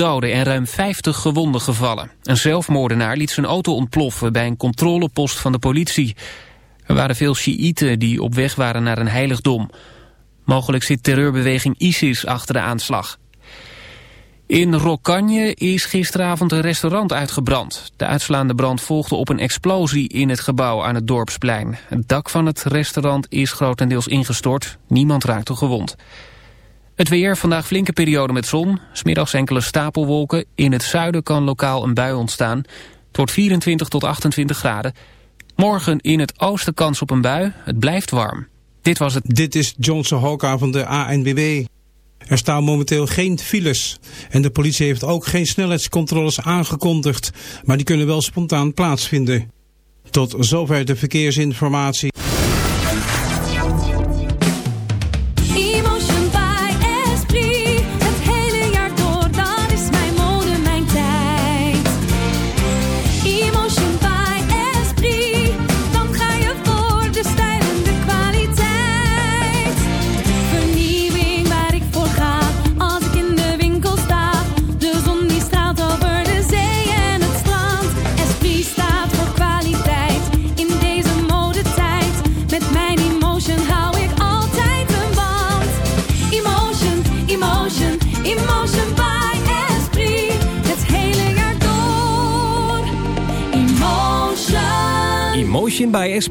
doden en ruim 50 gewonden gevallen. Een zelfmoordenaar liet zijn auto ontploffen bij een controlepost van de politie. Er waren veel Sjiïten die op weg waren naar een heiligdom. Mogelijk zit terreurbeweging ISIS achter de aanslag. In Rokanje is gisteravond een restaurant uitgebrand. De uitslaande brand volgde op een explosie in het gebouw aan het Dorpsplein. Het dak van het restaurant is grotendeels ingestort. Niemand raakte gewond. Het weer, vandaag flinke periode met zon. Smiddags enkele stapelwolken. In het zuiden kan lokaal een bui ontstaan. Wordt 24 tot 28 graden. Morgen in het oosten kans op een bui. Het blijft warm. Dit was het. Dit is Johnson Hoka van de ANWB. Er staan momenteel geen files. En de politie heeft ook geen snelheidscontroles aangekondigd. Maar die kunnen wel spontaan plaatsvinden. Tot zover de verkeersinformatie.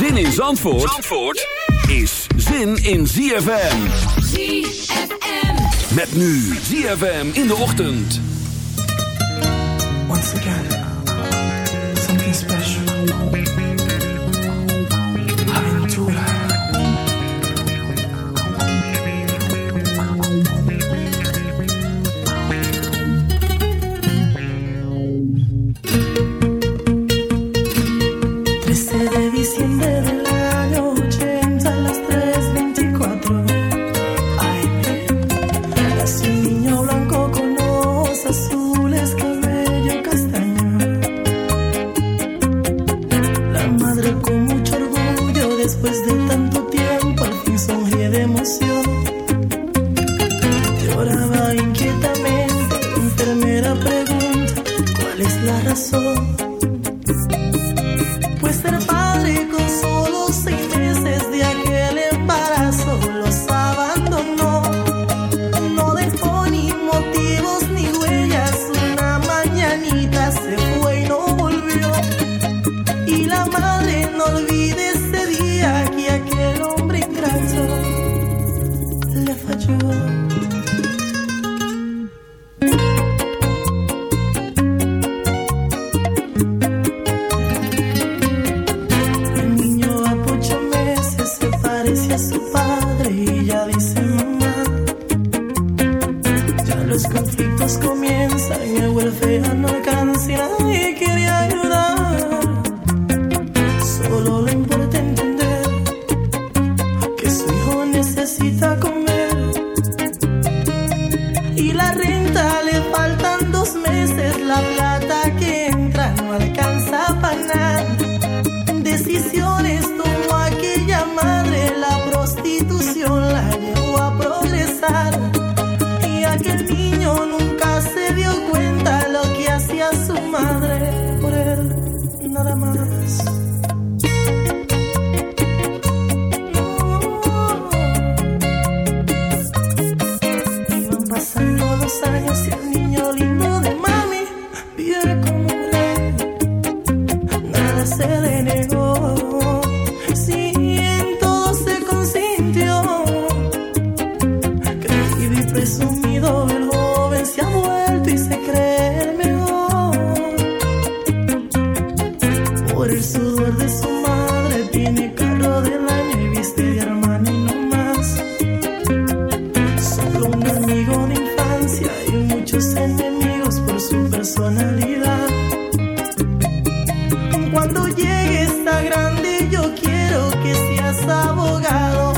Zin in Zandvoort, Zandvoort is zin in ZFM. ZFM. Met nu ZFM in de ochtend. Once again, something special. Llegue esta grande yo quiero que seas abogado,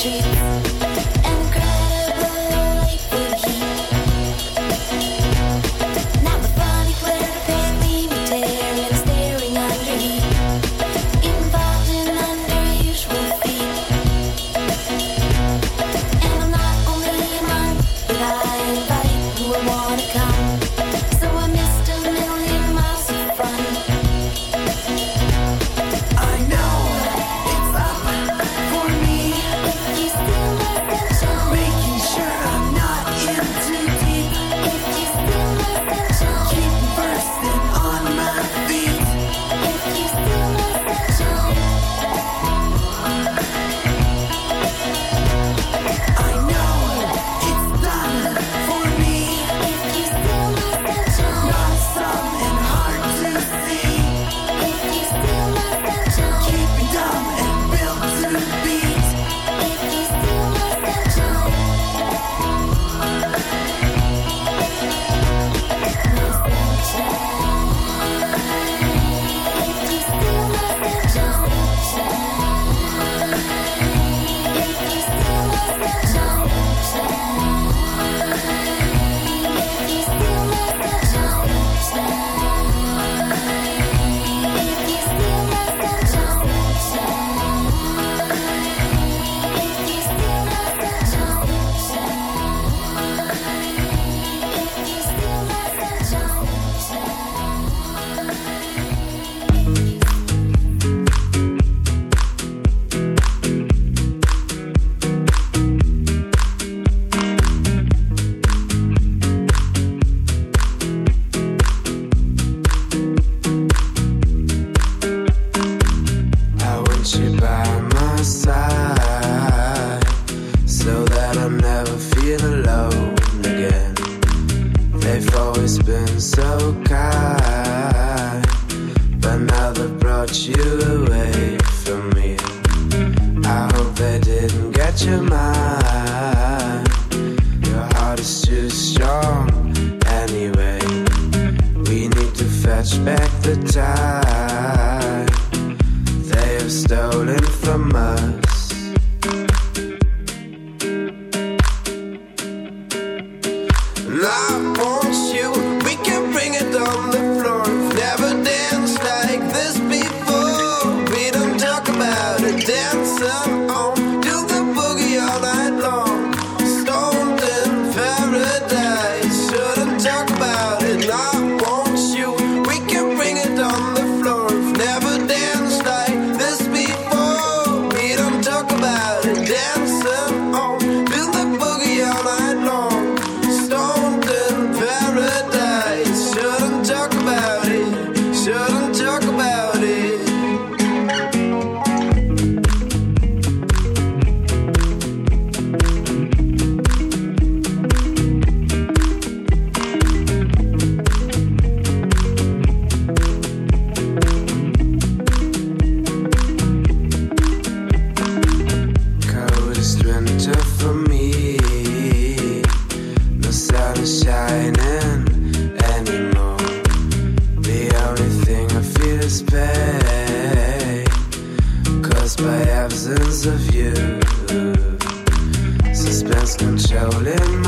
dream. Absence of you. Suspense controlling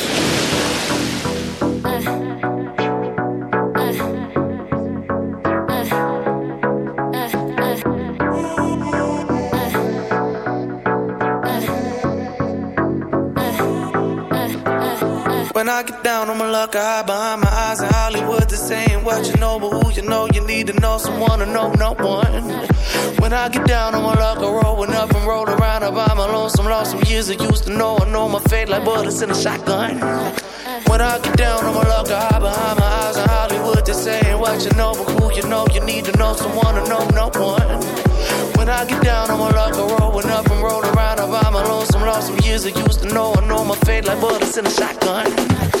Luck, I behind my eyes in Hollywood. This ain't what you know, but who you know, you need to know someone to know no one. When I get down on my luck, I rollin' up and roll around. I my lonesome, lost some years I used to know. I know my fate like bullets in a shotgun. When I get down on my luck, I hide behind my eyes in Hollywood. This ain't what you know, but who you know, you need to know someone to know no one. When I get down on my luck, I rollin' up and roll around. I my lonesome, lost some years I used to know. I know my fate like bullets in a shotgun.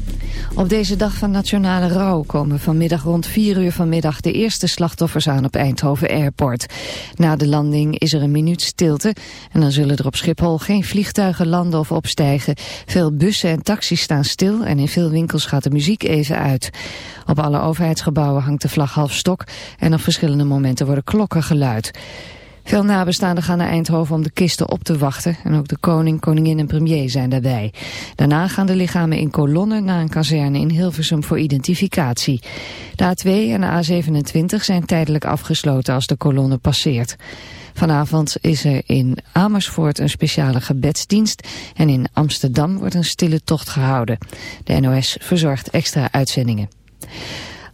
Op deze dag van nationale rouw komen vanmiddag rond 4 uur vanmiddag de eerste slachtoffers aan op Eindhoven Airport. Na de landing is er een minuut stilte en dan zullen er op Schiphol geen vliegtuigen landen of opstijgen. Veel bussen en taxis staan stil en in veel winkels gaat de muziek even uit. Op alle overheidsgebouwen hangt de vlag half stok en op verschillende momenten worden klokken geluid. Veel nabestaanden gaan naar Eindhoven om de kisten op te wachten en ook de koning, koningin en premier zijn daarbij. Daarna gaan de lichamen in kolonnen naar een kazerne in Hilversum voor identificatie. De A2 en de A27 zijn tijdelijk afgesloten als de kolonne passeert. Vanavond is er in Amersfoort een speciale gebedsdienst en in Amsterdam wordt een stille tocht gehouden. De NOS verzorgt extra uitzendingen.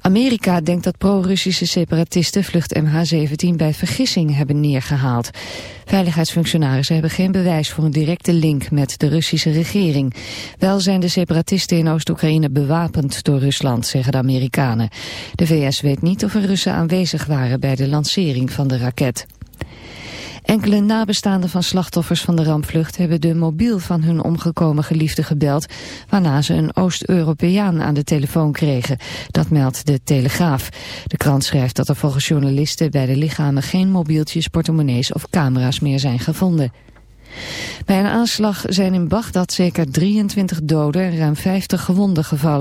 Amerika denkt dat pro-Russische separatisten vlucht MH17 bij vergissing hebben neergehaald. Veiligheidsfunctionarissen hebben geen bewijs voor een directe link met de Russische regering. Wel zijn de separatisten in Oost-Oekraïne bewapend door Rusland, zeggen de Amerikanen. De VS weet niet of er Russen aanwezig waren bij de lancering van de raket. Enkele nabestaanden van slachtoffers van de rampvlucht hebben de mobiel van hun omgekomen geliefde gebeld, waarna ze een Oost-Europeaan aan de telefoon kregen. Dat meldt de Telegraaf. De krant schrijft dat er volgens journalisten bij de lichamen geen mobieltjes, portemonnees of camera's meer zijn gevonden. Bij een aanslag zijn in Bagdad zeker 23 doden en ruim 50 gewonden gevallen.